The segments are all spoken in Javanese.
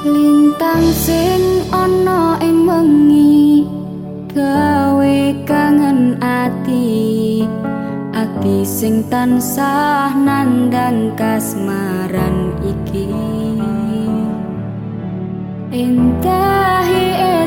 lintang sing ana ing wengi gawe kangen ati ati sing tansah nandang kasmaran iki entahi eh.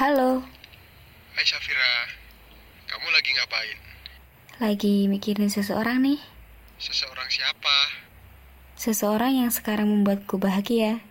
Halo. Hai Safira. kamu lagi ngapain? Lagi mikirin seseorang nih. Seseorang siapa? Seseorang yang sekarang membuatku bahagia.